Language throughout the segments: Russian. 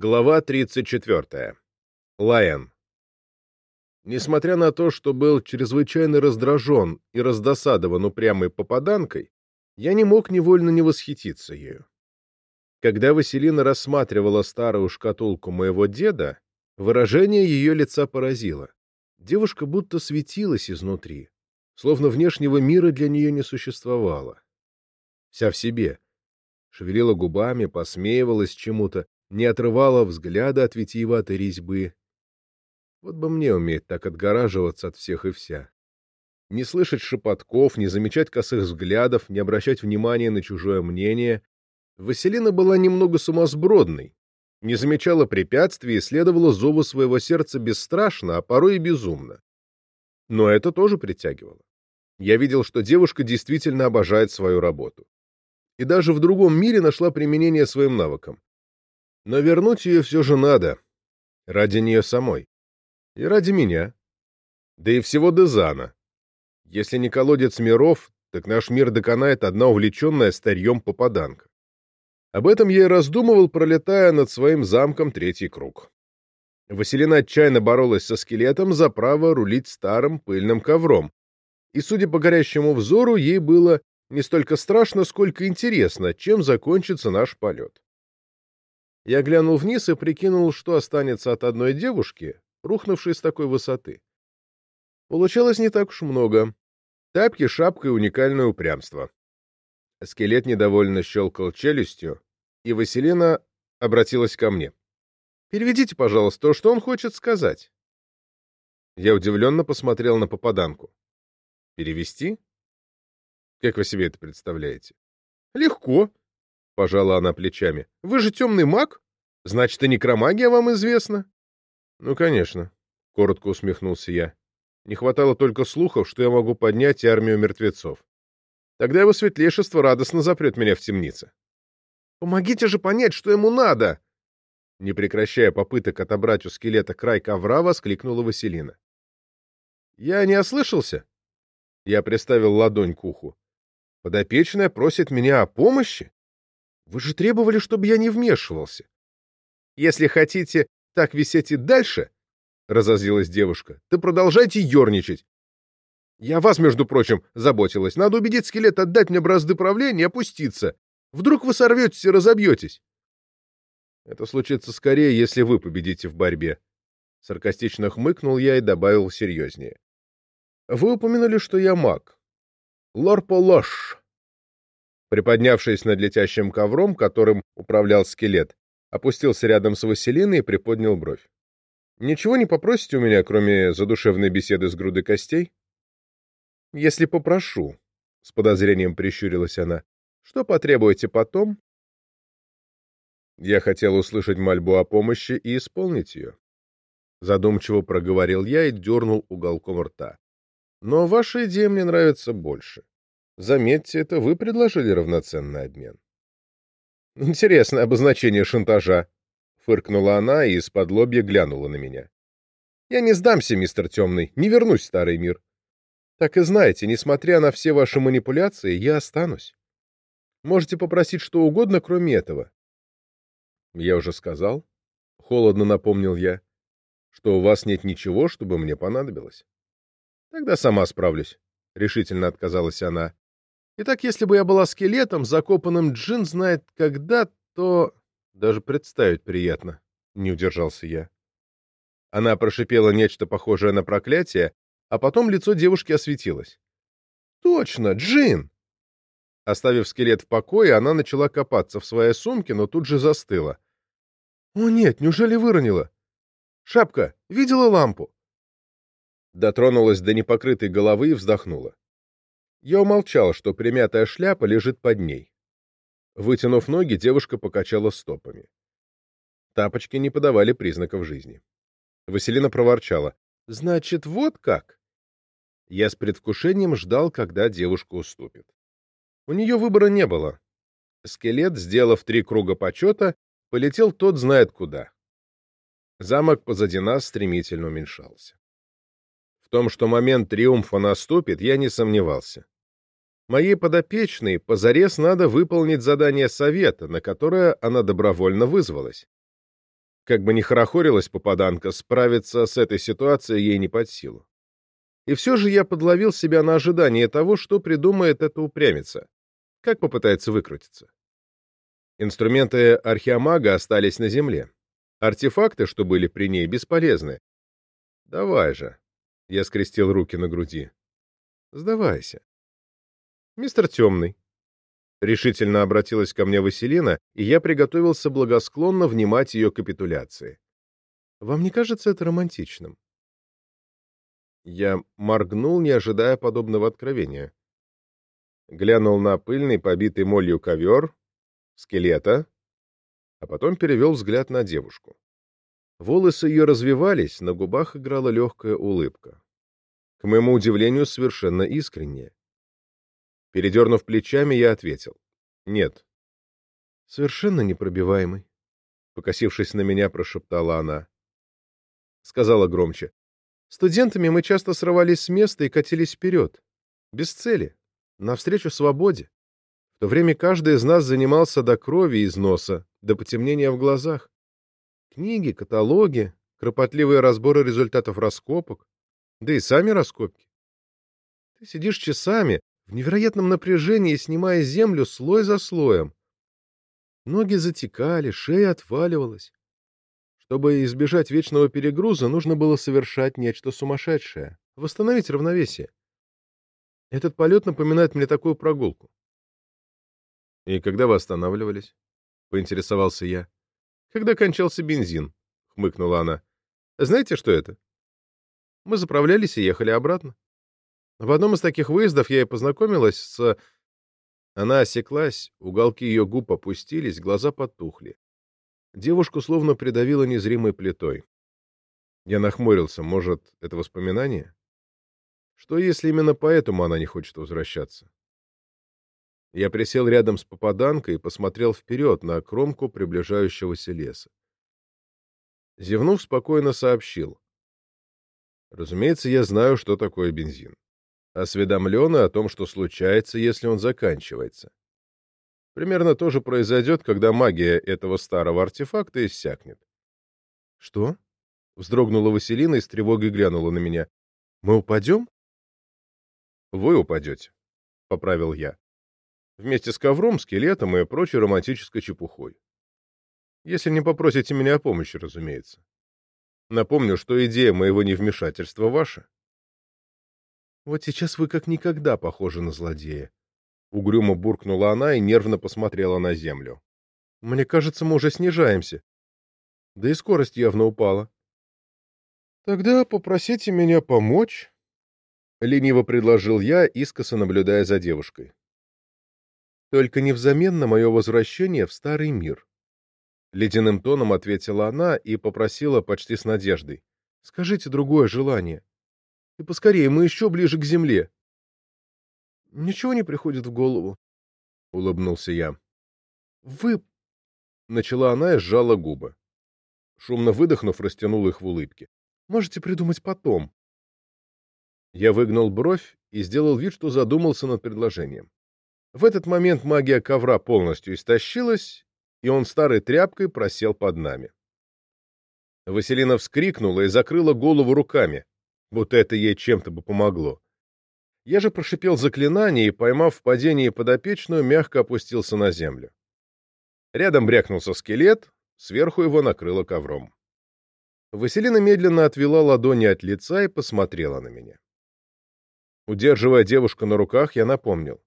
Глава 34. Лайон. Несмотря на то, что был чрезвычайно раздражен и раздосадован упрямой попаданкой, я не мог невольно не восхититься ею. Когда Василина рассматривала старую шкатулку моего деда, выражение ее лица поразило. Девушка будто светилась изнутри, словно внешнего мира для нее не существовало. Вся в себе. Шевелила губами, посмеивалась чему-то, не отрывала взгляда от витиеватой резьбы. Вот бы мне уметь так отгораживаться от всех и вся. Не слышать шепотков, не замечать косых взглядов, не обращать внимания на чужое мнение. Василина была немного сумасбродной, не замечала препятствий и следовала зову своего сердца бесстрашно, а порой и безумно. Но это тоже притягивало. Я видел, что девушка действительно обожает свою работу. И даже в другом мире нашла применение своим навыкам. Но вернуть ее все же надо. Ради нее самой. И ради меня. Да и всего Дезана. Если не колодец миров, так наш мир доконает одна увлеченная старьем попаданка. Об этом я и раздумывал, пролетая над своим замком третий круг. Василина отчаянно боролась со скелетом за право рулить старым пыльным ковром, и, судя по горящему взору, ей было не столько страшно, сколько интересно, чем закончится наш полет. Я глянул вниз и прикинул, что останется от одной девушки, рухнувшей с такой высоты. Получалось не так уж много. Тапки, шапка и уникальное упрямство. Скелет недовольно щелкал челюстью, и Василина обратилась ко мне. «Переведите, пожалуйста, то, что он хочет сказать». Я удивленно посмотрел на попаданку. «Перевести? Как вы себе это представляете?» «Легко», — пожала она плечами. — Вы же темный маг? Значит, и некромагия вам известна? — Ну, конечно, — коротко усмехнулся я. Не хватало только слухов, что я могу поднять армию мертвецов. Тогда его светлейшество радостно запрет меня в темнице. — Помогите же понять, что ему надо! Не прекращая попыток отобрать у скелета край ковра, воскликнула Василина. — Я не ослышался? Я приставил ладонь к уху. Подопечная просит меня о помощи? Вы же требовали, чтобы я не вмешивался. Если хотите так висеть и дальше, — разозлилась девушка, — то продолжайте ерничать. Я вас, между прочим, заботилась. Надо убедить скелет отдать мне бразды правления и опуститься. Вдруг вы сорветесь и разобьетесь. Это случится скорее, если вы победите в борьбе. Саркастично хмыкнул я и добавил серьезнее. Вы упомянули, что я маг. Лорполош. Приподнявшись над летящим ковром, которым управлял скелет, опустился рядом с Василиной и приподнял бровь. «Ничего не попросите у меня, кроме задушевной беседы с грудой костей?» «Если попрошу», — с подозрением прищурилась она, — «что потребуете потом?» Я хотел услышать мольбу о помощи и исполнить ее. Задумчиво проговорил я и дернул уголком рта. «Но ваша идея мне нравится больше. Заметьте, это вы предложили равноценный обмен. Интересное обозначение шантажа, фыркнула она и из-под лобья глянула на меня. Я не сдамся, мистер Темный, не вернусь в старый мир. Так и знаете, несмотря на все ваши манипуляции, я останусь. Можете попросить что угодно, кроме этого. Я уже сказал, холодно напомнил я, что у вас нет ничего, чтобы мне понадобилось. Тогда сама справлюсь, решительно отказалась она. Итак, если бы я была скелетом, закопанным джин знает когда, то... Даже представить приятно, — не удержался я. Она прошипела нечто похожее на проклятие, а потом лицо девушки осветилось. «Точно, Джин!» Оставив скелет в покое, она начала копаться в своей сумке, но тут же застыла. «О нет, неужели выронила? Шапка, видела лампу?» Дотронулась до непокрытой головы и вздохнула. Я умолчал, что примятая шляпа лежит под ней. Вытянув ноги, девушка покачала стопами. Тапочки не подавали признаков жизни. Василина проворчала. «Значит, вот как?» Я с предвкушением ждал, когда девушка уступит. У нее выбора не было. Скелет, сделав три круга почета, полетел тот знает куда. Замок позади нас стремительно уменьшался. В том, что момент триумфа наступит, я не сомневался. Моей подопечной позарез надо выполнить задание совета, на которое она добровольно вызвалась. Как бы ни хорохорилась попаданка, справиться с этой ситуацией ей не под силу. И все же я подловил себя на ожидание того, что придумает эта упрямица. Как попытается выкрутиться. Инструменты археомага остались на земле. Артефакты, что были при ней, бесполезны. Давай же. Я скрестил руки на груди. Сдавайся. Мистер Темный. Решительно обратилась ко мне Василина, и я приготовился благосклонно внимать ее капитуляции. Вам не кажется это романтичным? Я моргнул, не ожидая подобного откровения. Глянул на пыльный, побитый молью ковер, скелета, а потом перевел взгляд на девушку. Волосы ее развивались, на губах играла легкая улыбка. К моему удивлению, совершенно искренняя. Передернув плечами, я ответил. «Нет». «Совершенно непробиваемый», — покосившись на меня, прошептала она. Сказала громче. «Студентами мы часто срывались с места и катились вперед. Без цели. Навстречу свободе. В то время каждый из нас занимался до крови из носа, до потемнения в глазах. Книги, каталоги, кропотливые разборы результатов раскопок, да и сами раскопки. Ты сидишь часами, в невероятном напряжении, снимая землю слой за слоем. Ноги затекали, шея отваливалась. Чтобы избежать вечного перегруза, нужно было совершать нечто сумасшедшее, восстановить равновесие. Этот полет напоминает мне такую прогулку. — И когда вы останавливались? — поинтересовался я. — Когда кончался бензин, — хмыкнула она. — Знаете, что это? Мы заправлялись и ехали обратно. В одном из таких выездов я и познакомилась с... Она осеклась, уголки ее губ опустились, глаза потухли. Девушку словно придавило незримой плитой. Я нахмурился. Может, это воспоминание? Что, если именно поэтому она не хочет возвращаться? Я присел рядом с попаданкой и посмотрел вперед на кромку приближающегося леса. Зевнув, спокойно сообщил. Разумеется, я знаю, что такое бензин осведомлены о том, что случается, если он заканчивается. Примерно то же произойдет, когда магия этого старого артефакта иссякнет. — Что? — вздрогнула Василина и с тревогой глянула на меня. — Мы упадем? — Вы упадете, — поправил я. Вместе с ковром, скелетом и прочей романтической чепухой. Если не попросите меня о помощи, разумеется. Напомню, что идея моего невмешательства ваша. Вот сейчас вы как никогда похожи на злодея. Угрюмо буркнула она и нервно посмотрела на землю. Мне кажется, мы уже снижаемся. Да и скорость явно упала. Тогда попросите меня помочь, лениво предложил я, искоса наблюдая за девушкой. Только не взамен на мое возвращение в старый мир. Ледяным тоном ответила она и попросила почти с надеждой. Скажите другое желание. И поскорее, мы еще ближе к земле. — Ничего не приходит в голову, — улыбнулся я. — Вы... — начала она и сжала губы. Шумно выдохнув, растянул их в улыбке. — Можете придумать потом. Я выгнал бровь и сделал вид, что задумался над предложением. В этот момент магия ковра полностью истощилась, и он старой тряпкой просел под нами. Василина вскрикнула и закрыла голову руками будто это ей чем-то бы помогло. Я же прошипел заклинание и, поймав в падении подопечную, мягко опустился на землю. Рядом брякнулся скелет, сверху его накрыло ковром. Василина медленно отвела ладони от лица и посмотрела на меня. Удерживая девушку на руках, я напомнил.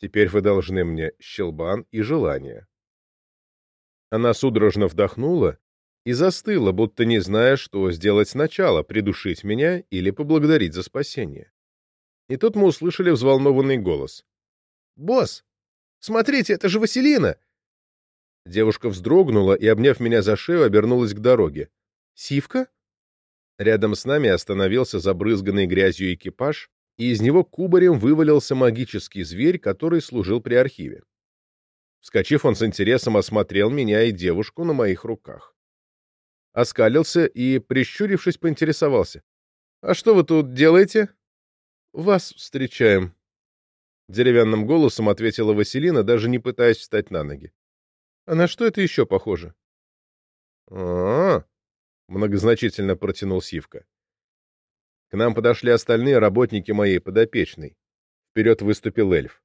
«Теперь вы должны мне щелбан и желание». Она судорожно вдохнула и застыла, будто не зная, что сделать сначала, придушить меня или поблагодарить за спасение. И тут мы услышали взволнованный голос. «Босс! Смотрите, это же Василина!» Девушка вздрогнула и, обняв меня за шею, обернулась к дороге. «Сивка?» Рядом с нами остановился забрызганный грязью экипаж, и из него кубарем вывалился магический зверь, который служил при архиве. Вскочив, он с интересом осмотрел меня и девушку на моих руках оскалился и, прищурившись, поинтересовался. «А что вы тут делаете?» «Вас встречаем», — деревянным голосом ответила Василина, даже не пытаясь встать на ноги. «А на что это еще похоже?» а, многозначительно протянул Сивка. К нам подошли остальные работники моей подопечной. Вперед выступил эльф.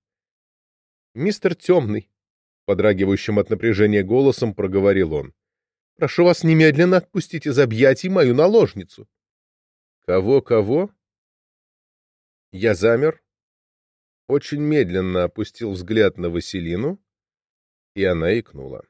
«Мистер Темный», — подрагивающим от напряжения голосом проговорил он, — «прошу вас немедленно отпустить из объятий мою наложницу». «Кого-кого?» Я замер, очень медленно опустил взгляд на Василину, и она икнула.